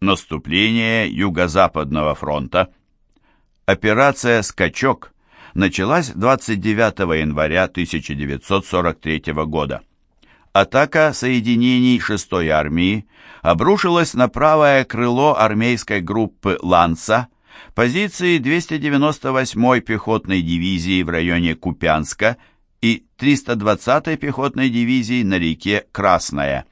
Наступление Юго-Западного фронта. Операция «Скачок» началась 29 января 1943 года. Атака соединений 6-й армии обрушилась на правое крыло армейской группы «Ланца», позиции 298-й пехотной дивизии в районе Купянска и 320-й пехотной дивизии на реке Красная.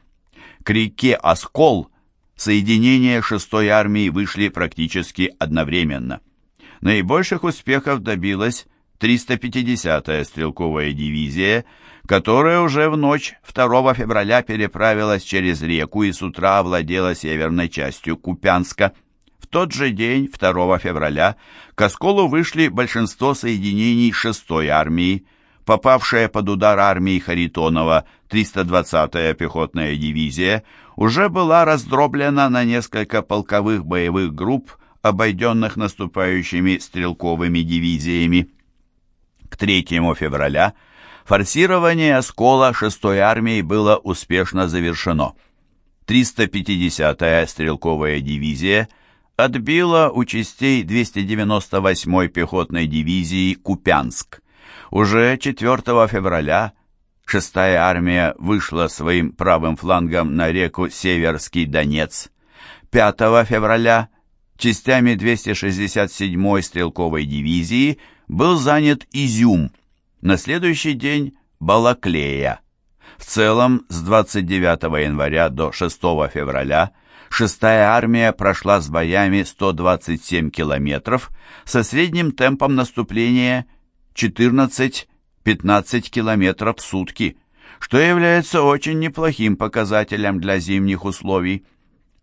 К реке Оскол соединения 6-й армии вышли практически одновременно. Наибольших успехов добилась 350-я стрелковая дивизия, которая уже в ночь 2 февраля переправилась через реку и с утра овладела северной частью Купянска. В тот же день, 2 февраля, к Осколу вышли большинство соединений 6-й армии, попавшая под удар армии Харитонова 320-я пехотная дивизия уже была раздроблена на несколько полковых боевых групп, обойденных наступающими стрелковыми дивизиями. К 3 февраля форсирование оскола 6-й армии было успешно завершено. 350-я стрелковая дивизия отбила у частей 298-й пехотной дивизии Купянск. Уже 4 февраля 6-я армия вышла своим правым флангом на реку Северский Донец. 5 февраля частями 267-й стрелковой дивизии был занят Изюм, на следующий день Балаклея. В целом, с 29 января до 6 февраля 6-я армия прошла с боями 127 километров со средним темпом наступления 14-15 километров в сутки, что является очень неплохим показателем для зимних условий.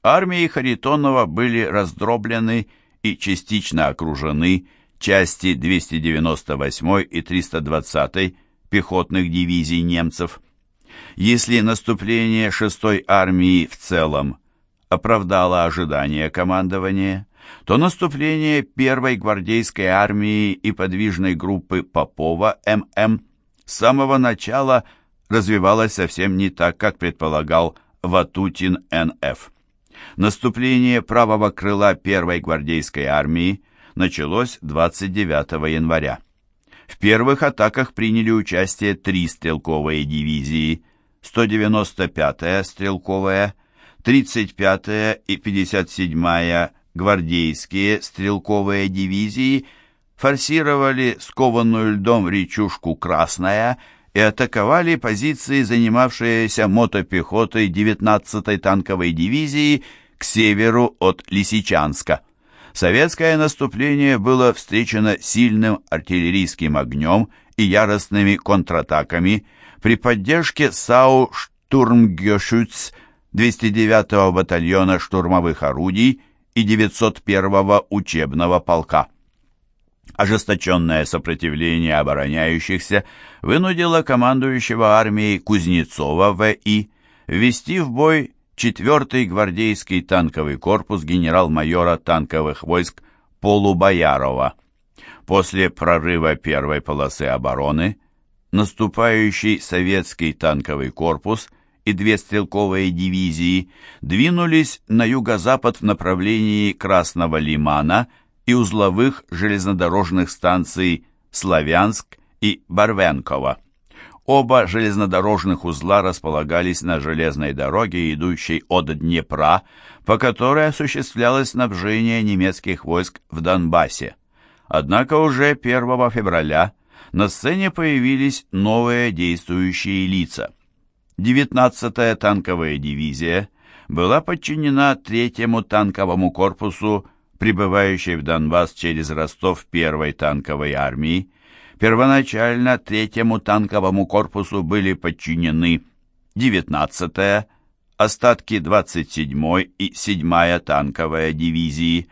Армии Харитонова были раздроблены и частично окружены части 298 и 320 пехотных дивизий немцев. Если наступление 6-й армии в целом оправдало ожидания командования, то наступление первой гвардейской армии и подвижной группы Попова ММ с самого начала развивалось совсем не так, как предполагал Ватутин НФ. Наступление правого крыла первой гвардейской армии началось 29 января. В первых атаках приняли участие три стрелковые дивизии, 195-я стрелковая, 35-я и 57-я гвардейские стрелковые дивизии форсировали скованную льдом речушку Красная и атаковали позиции, занимавшиеся мотопехотой 19-й танковой дивизии к северу от Лисичанска. Советское наступление было встречено сильным артиллерийским огнем и яростными контратаками при поддержке САУ «Штурмгешütz» 209-го батальона штурмовых орудий и 901-го учебного полка. Ожесточенное сопротивление обороняющихся вынудило командующего армией Кузнецова В.И. ввести в бой 4-й гвардейский танковый корпус генерал-майора танковых войск Полубоярова. После прорыва первой полосы обороны наступающий советский танковый корпус – и две стрелковые дивизии двинулись на юго-запад в направлении Красного Лимана и узловых железнодорожных станций Славянск и Барвенково. Оба железнодорожных узла располагались на железной дороге, идущей от Днепра, по которой осуществлялось снабжение немецких войск в Донбассе. Однако уже 1 февраля на сцене появились новые действующие лица – 19-я танковая дивизия была подчинена третьему танковому корпусу, прибывающей в Донбасс через Ростов первой танковой армии. Первоначально третьему танковому корпусу были подчинены 19-я, остатки 27-й и 7-я танковая дивизии.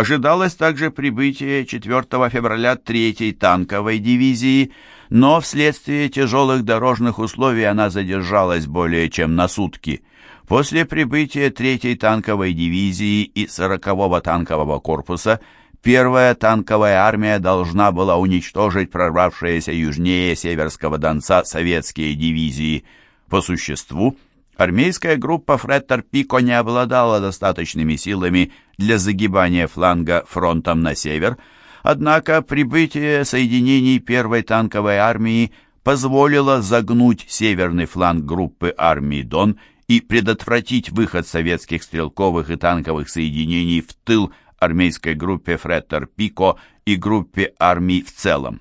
Ожидалось также прибытие 4 февраля 3-й танковой дивизии – но вследствие тяжелых дорожных условий она задержалась более чем на сутки. После прибытия 3-й танковой дивизии и 40-го танкового корпуса первая танковая армия должна была уничтожить прорвавшиеся южнее Северского Донца советские дивизии. По существу, Армейская группа Фреттер-Пико не обладала достаточными силами для загибания фланга фронтом на север, однако прибытие соединений первой танковой армии позволило загнуть северный фланг группы армии Дон и предотвратить выход советских стрелковых и танковых соединений в тыл армейской группе Фреттер-Пико и группе армий в целом.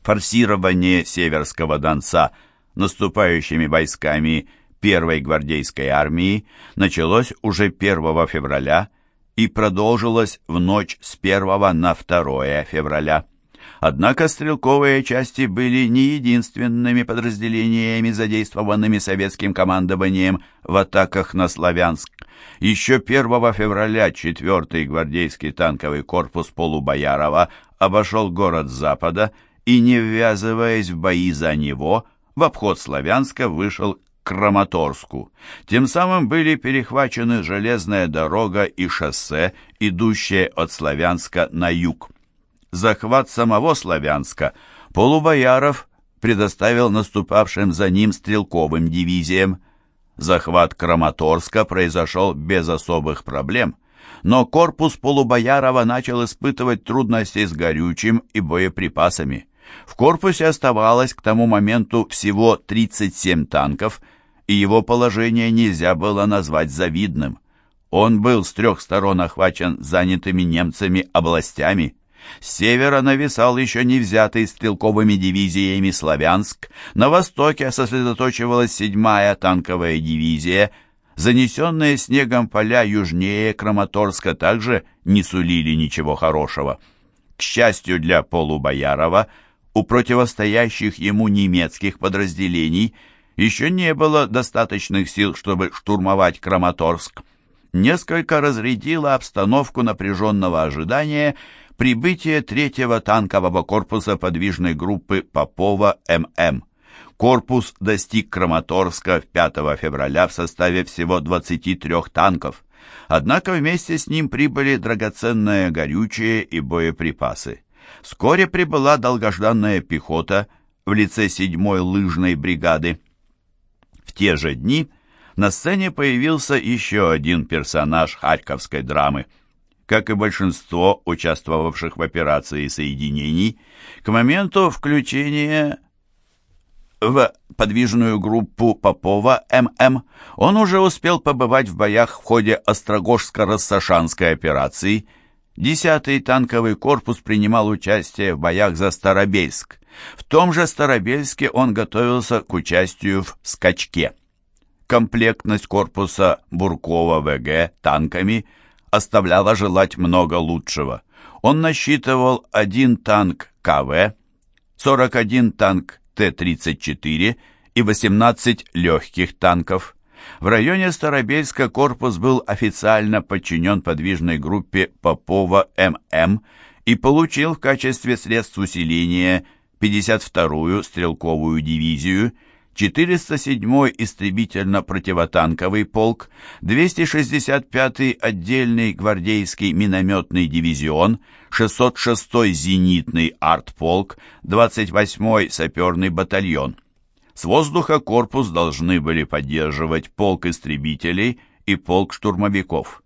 Форсирование Северского Донца наступающими войсками первой гвардейской армии началось уже 1 февраля и продолжилось в ночь с 1 на 2 февраля. Однако стрелковые части были не единственными подразделениями, задействованными советским командованием в атаках на Славянск. Еще 1 февраля 4-й гвардейский танковый корпус Полубоярова обошел город с запада и, не ввязываясь в бои за него, в обход Славянска вышел Краматорску. Тем самым были перехвачены железная дорога и шоссе, идущее от Славянска на юг. Захват самого Славянска Полубояров предоставил наступавшим за ним стрелковым дивизиям. Захват Краматорска произошел без особых проблем, но корпус Полубоярова начал испытывать трудности с горючим и боеприпасами. В корпусе оставалось к тому моменту всего 37 танков, и его положение нельзя было назвать завидным. Он был с трех сторон охвачен занятыми немцами областями. С севера нависал еще не взятый стрелковыми дивизиями Славянск, на востоке сосредоточивалась 7-я танковая дивизия, занесенные снегом поля южнее Краматорска также не сулили ничего хорошего. К счастью для Полубоярова, у противостоящих ему немецких подразделений еще не было достаточных сил, чтобы штурмовать Краматорск. Несколько разрядило обстановку напряженного ожидания прибытие третьего танкового корпуса подвижной группы Попова ММ. Корпус достиг Краматорска 5 февраля в составе всего 23 танков. Однако вместе с ним прибыли драгоценное горючее и боеприпасы. Вскоре прибыла долгожданная пехота в лице 7-й лыжной бригады. Те же дни на сцене появился еще один персонаж харьковской драмы – как и большинство участвовавших в операции соединений, к моменту включения в подвижную группу Попова ММ он уже успел побывать в боях в ходе Острогожско-Рассашанской операции. 10-й танковый корпус принимал участие в боях за Старобельск. В том же Старобельске он готовился к участию в «Скачке». Комплектность корпуса Буркова ВГ танками – оставляла желать много лучшего. Он насчитывал один танк КВ, 41 танк Т-34 и 18 легких танков. В районе Старобельска корпус был официально подчинен подвижной группе Попова ММ и получил в качестве средств усиления 52-ю стрелковую дивизию – 407-й истребительно-противотанковый полк, 265-й отдельный гвардейский минометный дивизион, 606-й зенитный артполк, 28-й саперный батальон. С воздуха корпус должны были поддерживать полк истребителей и полк штурмовиков.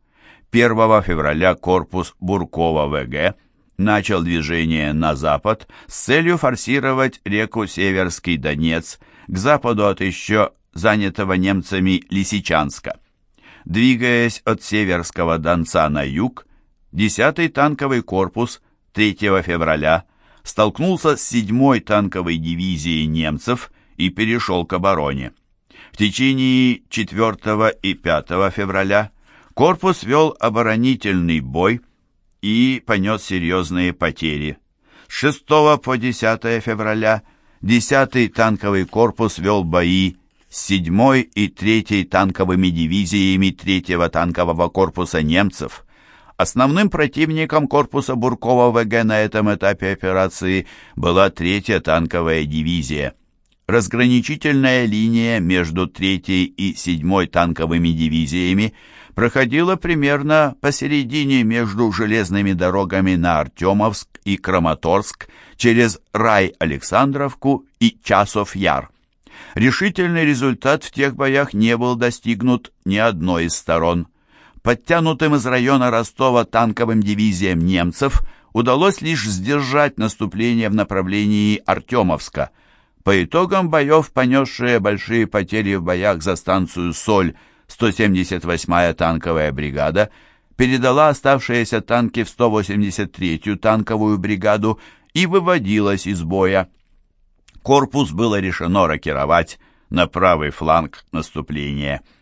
1 февраля корпус Буркова ВГ начал движение на запад с целью форсировать реку Северский Донец – к западу от еще занятого немцами Лисичанска. Двигаясь от Северского Донца на юг, 10-й танковый корпус 3 февраля столкнулся с 7-й танковой дивизией немцев и перешел к обороне. В течение 4 и 5 февраля корпус вел оборонительный бой и понес серьезные потери. С 6 по 10 февраля – 10-й танковый корпус вел бои с 7-й и 3-й танковыми дивизиями 3-го танкового корпуса немцев. Основным противником корпуса Буркова ВГ на этом этапе операции была 3-я танковая дивизия. Разграничительная линия между 3-й и 7-й танковыми дивизиями проходила примерно посередине между железными дорогами на Артемовск и Краматорск через Рай-Александровку и Часов-Яр. Решительный результат в тех боях не был достигнут ни одной из сторон. Подтянутым из района Ростова танковым дивизиям немцев удалось лишь сдержать наступление в направлении Артемовска. По итогам боев, понесшие большие потери в боях за станцию «Соль», 178-я танковая бригада передала оставшиеся танки в 183-ю танковую бригаду и выводилась из боя. Корпус было решено рокировать на правый фланг наступления.